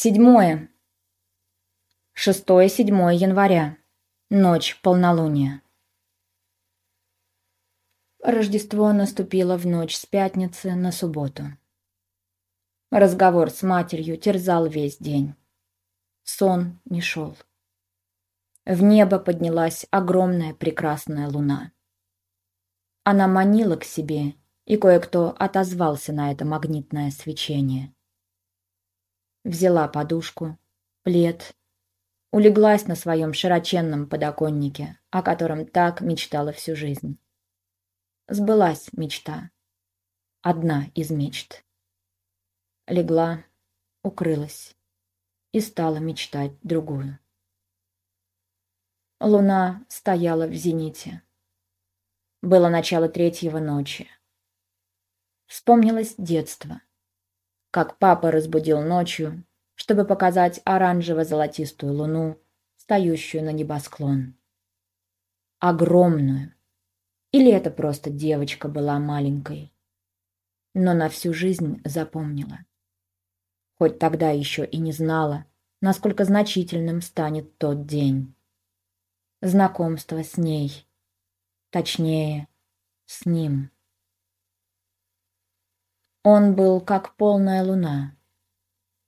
Седьмое. Шестое-седьмое января. Ночь полнолуния. Рождество наступило в ночь с пятницы на субботу. Разговор с матерью терзал весь день. Сон не шел. В небо поднялась огромная прекрасная луна. Она манила к себе, и кое-кто отозвался на это магнитное свечение. Взяла подушку, плед, улеглась на своем широченном подоконнике, о котором так мечтала всю жизнь. Сбылась мечта. Одна из мечт. Легла, укрылась и стала мечтать другую. Луна стояла в зените. Было начало третьего ночи. Вспомнилось детство. Как папа разбудил ночью, чтобы показать оранжево-золотистую луну, стоящую на небосклон. Огромную. Или это просто девочка была маленькой. Но на всю жизнь запомнила. Хоть тогда еще и не знала, насколько значительным станет тот день. Знакомство с ней. Точнее, с ним. Он был как полная луна.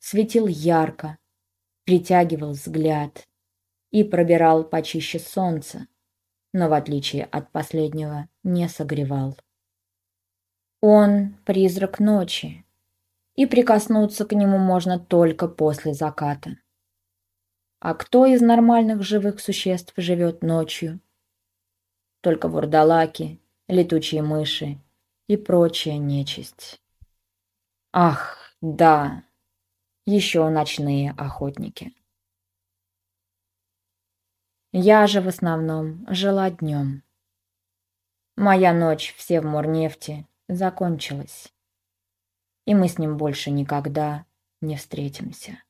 Светил ярко, притягивал взгляд и пробирал почище солнца, но в отличие от последнего не согревал. Он — призрак ночи, и прикоснуться к нему можно только после заката. А кто из нормальных живых существ живет ночью? Только вурдалаки, летучие мыши и прочая нечисть. Ах, да, еще ночные охотники. Я же в основном жила днем. Моя ночь в Севморнефти закончилась, и мы с ним больше никогда не встретимся.